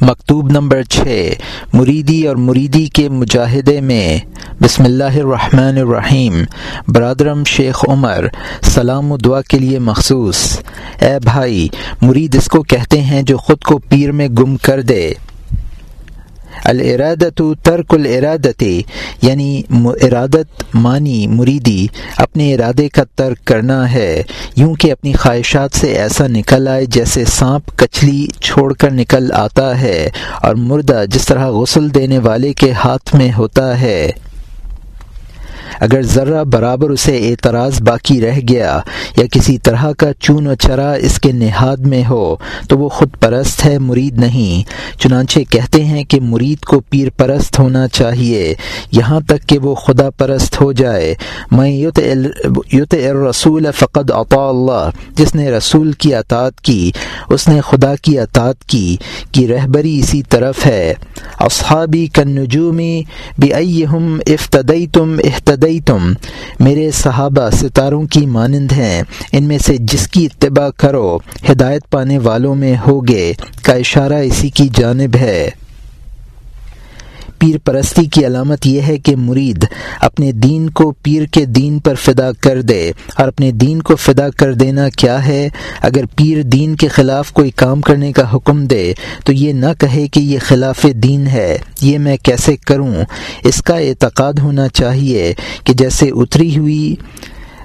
مکتوب نمبر چھ، مریدی اور مریدی کے مجاہدے میں، بسم اللہ الرحمن الرحیم، برادرم شیخ عمر، سلام و دعا کے لیے مخصوص۔ اے بھائی، مرید اس کو کہتے ہیں جو خود کو پیر میں گم کر دے۔ الارادت ترک الارادت یعنی ارادت مانی، مریدی، اپنے ارادے کا ترک کرنا ہے۔ یوں کہ اپنی خواہشات سے ایسا نکل آئے جیسے سانپ کچلی چھوڑ کر نکل آتا ہے اور مردہ جس طرح غسل دینے والے کے ہاتھ میں ہوتا ہے۔ اگر ذرہ برابر اسے اعتراض باقی رہ گیا یا کسی طرح کا چون و چرا اس کے نہاد میں ہو، تو وہ خود پرست ہے، مرید نہیں۔ چنانچہ کہتے ہیں کہ مرید کو پیر پرست ہونا چاہیے، یہاں تک کہ وہ خدا پرست ہو جائے۔ میں یت الرسول فقد عطا اللہ۔ جس نے رسول کی اطاعت کی، اس نے خدا کی اطاعت کی کی رہبری اسی طرف ہے۔ اصحابی کنجومی بے ہم افتدئی تم احتدئی تم میرے صحابہ ستاروں کی مانند ہیں، ان میں سے جس کی اتباع کرو، ہدایت پانے والوں میں ہوگے، کا اشارہ اسی کی جانب ہے۔ پیر پرستی کی علامت یہ ہے کہ مرید اپنے دین کو پیر کے دین پر فدا کر دے۔ اور اپنے دین کو فدا کر دینا کیا ہے؟ اگر پیر دین کے خلاف کوئی کام کرنے کا حکم دے، تو یہ نہ کہے کہ یہ خلاف دین ہے۔ یہ میں کیسے کروں؟ اس کا اعتقاد ہونا چاہیے کہ جیسے اتری ہوئی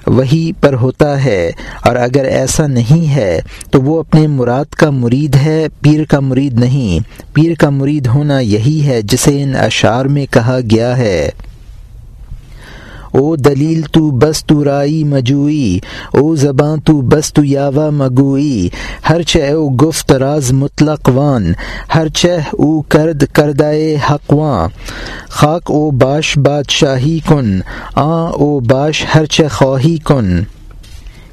وہی پر ہوتا ہے اور اگر ایسا نہیں ہے تو وہ اپنے مراد کا مرید ہے، پیر کا مرید نہیں۔ پیر کا مرید ہونا یہی ہے جسے ان اشعار میں کہا گیا ہے۔ او دلیل تو بس تو رائی مجوئی، او زباں تو بس تو یاوا مگوئی۔ ہر چہ او گفت راز مطلق وان، ہر چہ او کرد کردائے حقواں خاک او باش بادشاہی کن آ او باش ہر چہ خواہی کن۔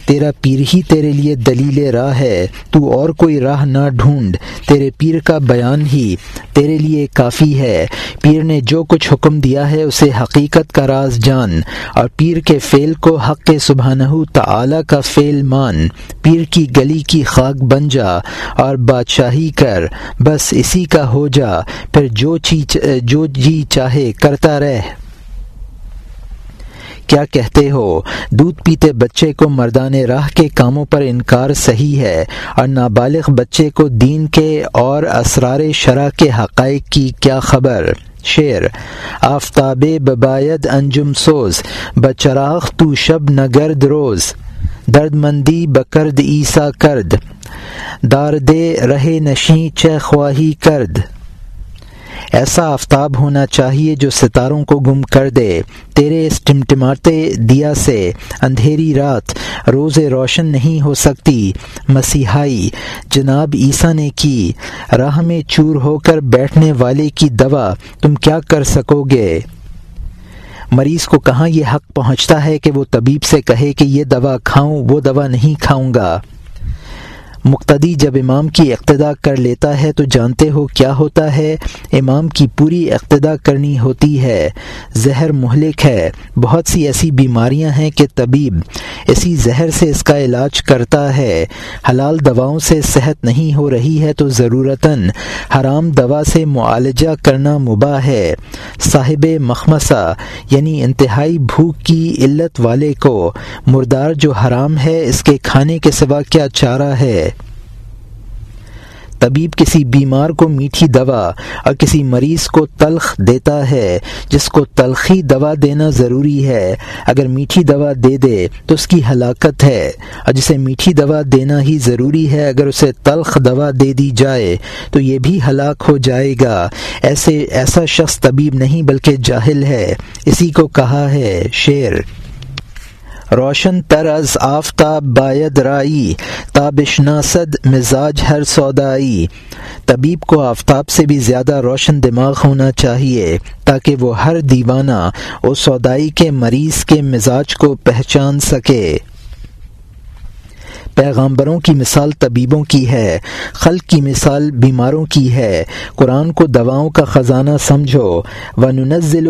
تیرا پیر ہی تیرے لیے دلیل راہ ہے، تو اور کوئی راہ نہ ڈھونڈ۔ تیرے پیر کا بیان ہی تیرے لیے کافی ہے۔ پیر نے جو کچھ حکم دیا ہے، اسے حقیقت کا راز جان۔ اور پیر کے فعل کو حق کے سبحانہ تعالی کا فعل مان۔ پیر کی گلی کی خاک بن جا اور بادشاہی کر، بس اسی کا ہو جا۔ پھر جو چیز، جو جی چاہے، کرتا رہ۔ کیا کہتے ہو؟ دودھ پیتے بچے کو مردان راہ کے کاموں پر انکار صحیح ہے اور نابالغ بچے کو دین کے اور اسرار شرح کے حقائق کی کیا خبر؟ شعر آفتاب بباید انجم سوز، بچراغ تو شب نگرد روز درد مندی بکرد عیسیٰ کرد دار دے رہے نشیں چہ خواہی کرد۔ ایسا آفتاب ہونا چاہیے جو ستاروں کو گم کر دے۔ تیرے اس ٹمٹماتے دیا سے اندھیری رات روز روشن نہیں ہو سکتی۔ مسیحائی، جناب عیسیٰ نے کی، راہ میں چور ہو کر بیٹھنے والے کی دوا، تم کیا کر سکو گے؟ مریض کو کہاں یہ حق پہنچتا ہے کہ وہ طبیب سے کہے کہ یہ دوا کھاؤں، وہ دوا نہیں کھاؤں گا۔ مقتدی جب امام کی اقتدا کر لیتا ہے تو جانتے ہو کیا ہوتا ہے؟ امام کی پوری اقتدا کرنی ہوتی ہے۔ زہر مہلک ہے۔ بہت سی ایسی بیماریاں ہیں کہ طبیب اسی زہر سے اس کا علاج کرتا ہے۔ حلال دواؤں سے صحت نہیں ہو رہی ہے تو ضرورتاً حرام دوا سے معالجہ کرنا مباح ہے۔ صاحب مخمسہ یعنی انتہائی بھوک کی علت والے کو مردار جو حرام ہے اس کے کھانے کے سوا کیا چارہ ہے؟ طبیب کسی بیمار کو میٹھی دوا اور کسی مریض کو تلخ دیتا ہے، جس کو تلخی دوا دینا ضروری ہے۔ اگر میٹھی دوا دے دے تو اس کی ہلاکت ہے اور جسے میٹھی دوا دینا ہی ضروری ہے، اگر اسے تلخ دوا دے دی جائے تو یہ بھی ہلاک ہو جائے گا۔ ایسے، ایسا شخص طبیب نہیں بلکہ جاہل ہے۔ اسی کو کہا ہے شعر روشن تر از آفتاب باید رائی، تابش ناسد مزاج ہر سودائی۔ طبیب کو آفتاب سے بھی زیادہ روشن دماغ ہونا چاہیے، تاکہ وہ ہر دیوانہ اور سودائی کے مریض کے مزاج کو پہچان سکے۔ پیغامبروں کی مثال طبیبوں کی ہے، خلق کی مثال بیماروں کی ہے۔ قرآن کو دواؤں کا خزانہ سمجھو۔ و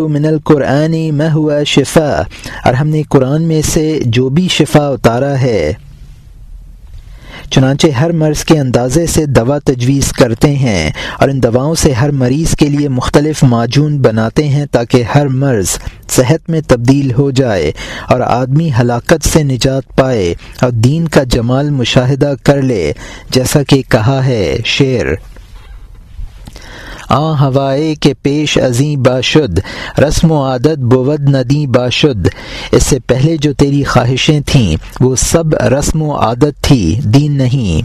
و من القرآن میں ہوا شفا اور ہم نے قرآن میں سے جو بھی شفا اتارا ہے چنانچہ ہر مرض کے اندازے سے دوا تجویز کرتے ہیں اور ان دواؤں سے ہر مریض کے لیے مختلف معجون بناتے ہیں تاکہ ہر مرض صحت میں تبدیل ہو جائے اور آدمی ہلاکت سے نجات پائے اور دین کا جمال مشاہدہ کر لے، جیسا کہ کہا ہے شعر آ ہوائے کے پیش ازیں باشد رسم و عادت بود ندی باشد اس سے پہلے جو تیری خواہشیں تھیں، وہ سب رسم و عادت تھی، دین نہیں۔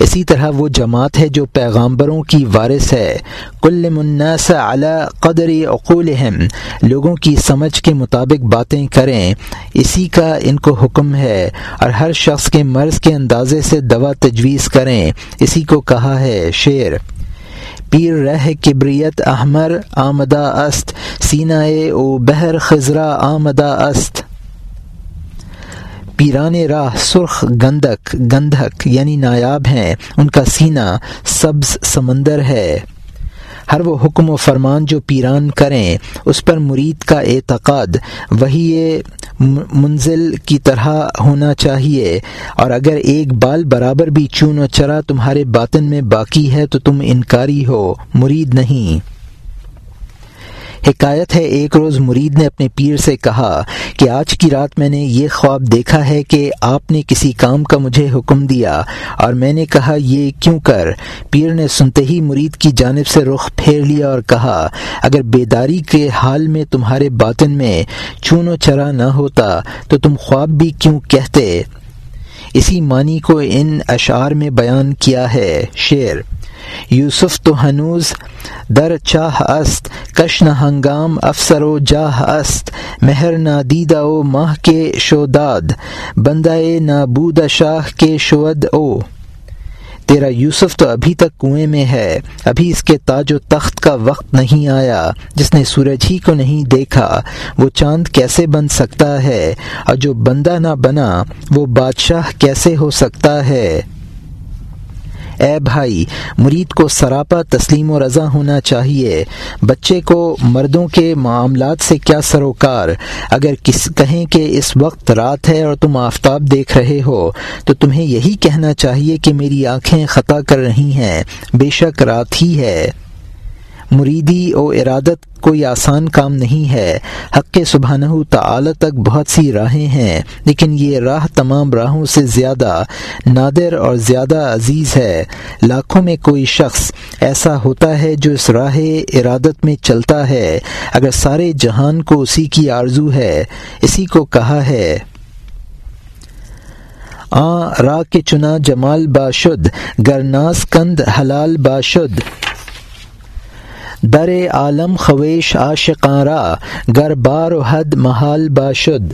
اسی طرح وہ جماعت ہے جو پیغامبروں کی وارث ہے۔ کل مناس اعلی قدر اقول لوگوں کی سمجھ کے مطابق باتیں کریں۔ اسی کا ان کو حکم ہے اور ہر شخص کے مرض کے اندازے سے دوا تجویز کریں۔ اسی کو کہا ہے شعر۔ پیر رہ کبریت احمر آمدہ است سینہ او بہر خزرہ آمدہ است۔ پیران راہ سرخ گندک، گندھک یعنی نایاب ہیں۔ ان کا سینہ سبز سمندر ہے۔ ہر وہ حکم و فرمان جو پیران کریں، اس پر مرید کا اعتقاد، وہی منزل کی طرح ہونا چاہیے۔ اور اگر ایک بال برابر بھی چون و چرا تمہارے باطن میں باقی ہے تو تم انکاری ہو، مرید نہیں۔ حکایت ہے، ایک روز مرید نے اپنے پیر سے کہا کہ آج کی رات میں نے یہ خواب دیکھا ہے کہ آپ نے کسی کام کا مجھے حکم دیا اور میں نے کہا، یہ کیوں کر؟ پیر نے سنتے ہی مرید کی جانب سے رخ پھیر لیا اور کہا، اگر بیداری کے حال میں تمہارے باطن میں چون و چرا نہ ہوتا تو تم خواب بھی کیوں کہتے؟ اسی معنی کو ان اشعار میں بیان کیا ہے، شعر یوسف تو ہنوز در چاہ است کش نہ ہنگام افسر و جاہ است، مہر نہ دیدہ او ماہ کے شوداد بندہ نہ شاہ کے شود او۔ تیرا یوسف تو ابھی تک کنویں میں ہے، ابھی اس کے تاج و تخت کا وقت نہیں آیا، جس نے سورج ہی کو نہیں دیکھا۔ وہ چاند کیسے بن سکتا ہے؟ اور جو بندہ نہ بنا، وہ بادشاہ کیسے ہو سکتا ہے؟ اے بھائی، مرید کو سراپا تسلیم و رضا ہونا چاہیے۔ بچے کو مردوں کے معاملات سے کیا سروکار؟ اگر کس، کہیں کہ اس وقت رات ہے اور تم آفتاب دیکھ رہے ہو، تو تمہیں یہی کہنا چاہیے کہ میری آنکھیں خطا کر رہی ہیں۔ بے شک رات ہی ہے۔ مریدی و ارادت کوئی آسان کام نہیں ہے۔ حق سبحانہ تعالی تک بہت سی راہیں ہیں، لیکن یہ راہ تمام راہوں سے زیادہ نادر اور زیادہ عزیز ہے۔ لاکھوں میں کوئی شخص ایسا ہوتا ہے جو اس راہ ارادت میں چلتا ہے، اگر سارے جہان کو اسی کی آرزو ہے۔ اسی کو کہا ہے، آ را کے چنا جمال باشد گرناس کند حلال باشد۔ در عالم خویش عاشقارا گر بار و حد محال باشد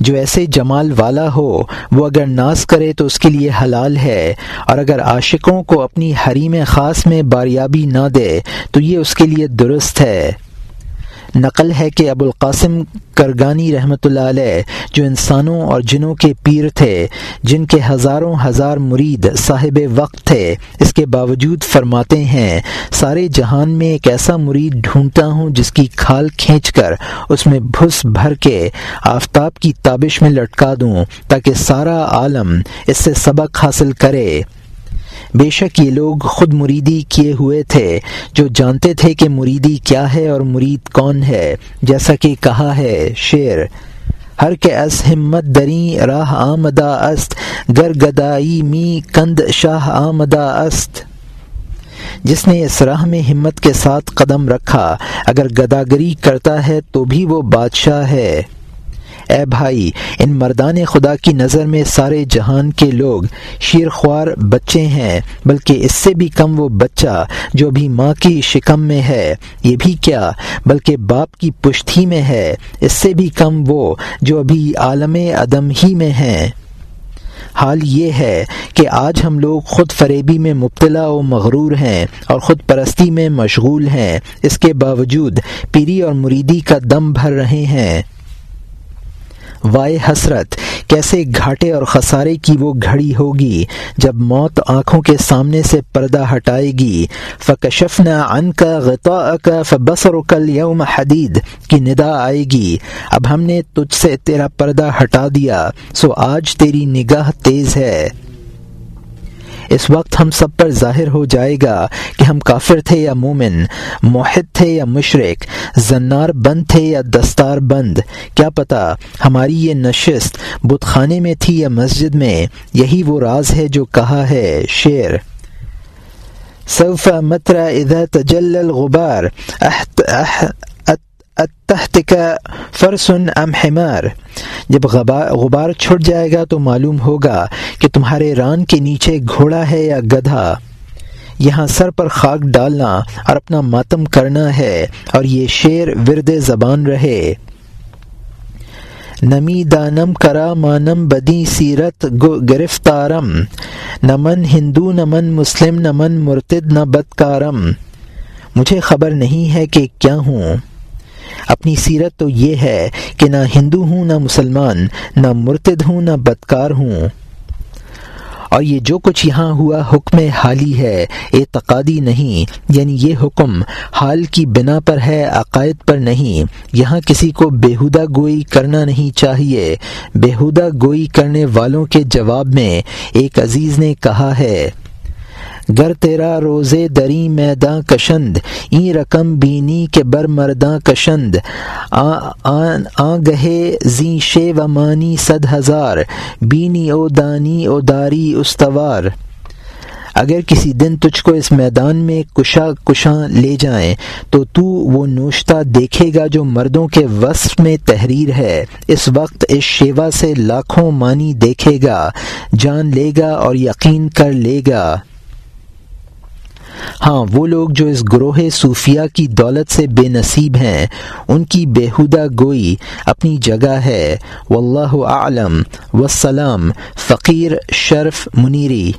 جو ایسے جمال والا ہو، وہ اگر ناز کرے تو اس کے لیے حلال ہے۔ اور اگر عاشقوں کو اپنی حریم خاص میں باریابی نہ دے، تو یہ اس کے لیے درست ہے۔ نقل ہے کہ ابو القاسم کرگانی رحمۃ اللہ علیہ جو انسانوں اور جنوں کے پیر تھے، جن کے ہزاروں ہزار مرید صاحب وقت تھے، اس کے باوجود فرماتے ہیں، سارے جہان میں ایک ایسا مرید ڈھونڈتا ہوں جس کی کھال کھینچ کر اس میں بھس بھر کے آفتاب کی تابش میں لٹکا دوں تاکہ سارا عالم اس سے سبق حاصل کرے۔ بے شک یہ لوگ خود مریدی کیے ہوئے تھے جو جانتے تھے کہ مریدی کیا ہے اور مرید کون ہے، جیسا کہ کہا ہے شعر، ہر کے اس ہمت دری راہ آمدہ است، گر گدائی می کند شاہ آمدہ است۔ جس نے اس راہ میں ہمت کے ساتھ قدم رکھا، اگر گداگری کرتا ہے تو بھی وہ بادشاہ ہے۔ اے بھائی، ان مردان خدا کی نظر میں سارے جہان کے لوگ شیر خوار بچے ہیں، بلکہ اس سے بھی کم وہ بچہ جو بھی ماں کی شکم میں ہے، یہ بھی کیا، بلکہ باپ کی پشتی میں ہے، اس سے بھی کم وہ جو ابھی عالم عدم ہی میں ہیں۔ حال یہ ہے کہ آج ہم لوگ خود فریبی میں مبتلا و مغرور ہیں اور خود پرستی میں مشغول ہیں۔ اس کے باوجود پیری اور مریدی کا دم بھر رہے ہیں۔ وائے حسرت، کیسے گھاٹے اور خسارے کی وہ گھڑی ہوگی جب موت آنکھوں کے سامنے سے پردہ ہٹائے گی۔ فکشف نہ ان کا غطا کا فبصر کل یوم حدید۔ کی ندا آئے گی۔ اب ہم نے تجھ سے تیرا پردہ ہٹا دیا، سو آج تیری نگاہ تیز ہے۔ اس وقت ہم سب پر ظاہر ہو جائے گا کہ ہم کافر تھے یا مومن، موحد تھے یا مشرق زنار بند تھے یا دستار بند، کیا پتہ ہماری یہ نشست بت خانے میں تھی یا مسجد میں، یہی وہ راز ہے جو کہا ہے شعر۔ سوف مترا اذا تجل الغبار کا فرسن ام حمار۔ جب غبار چھٹ جائے گا تو معلوم ہوگا کہ تمہارے ران کے نیچے گھوڑا ہے یا گدھا۔ یہاں سر پر خاک ڈالنا اور اپنا ماتم کرنا ہے اور یہ شعر ورد زبان رہے۔ نمی دانم کرا مانم بدی سیرت گرفتارم۔ نمن ہندو نمن مسلم نمن مرتد، نہ بدکارم۔ مجھے خبر نہیں ہے کہ کیا ہوں۔ اپنی سیرت تو یہ ہے کہ نہ ہندو ہوں، نہ مسلمان، نہ مرتد ہوں، نہ بدکار ہوں۔ اور یہ جو کچھ یہاں ہوا حکم حالی ہے، اعتقادی نہیں یعنی یہ حکم حال کی بنا پر ہے، عقائد پر نہیں۔ یہاں کسی کو بےحدہ گوئی کرنا نہیں چاہیے۔ بےحدہ گوئی کرنے والوں کے جواب میں ایک عزیز نے کہا ہے گر تیرا روزے دری میداں کشند، این رقم بینی کے بر مرداں کشند۔ آ گہے زی شے و مانی صد ہزار، بینی او دانی او داری استوار۔ اگر کسی دن تجھ کو اس میدان میں کشا کشاں لے جائیں، تو تو وہ نوشتہ دیکھے گا جو مردوں کے وصف میں تحریر ہے۔ اس وقت اس شیوا سے لاکھوں مانی دیکھے گا، جان لے گا اور یقین کر لے گا۔ ہاں وہ لوگ جو اس گروہ صوفیہ کی دولت سے بے نصیب ہیں، ان کی بےحدہ گوئی اپنی جگہ ہے۔ واللہ اعلم۔ والسلام۔ فقیر شرف منیری۔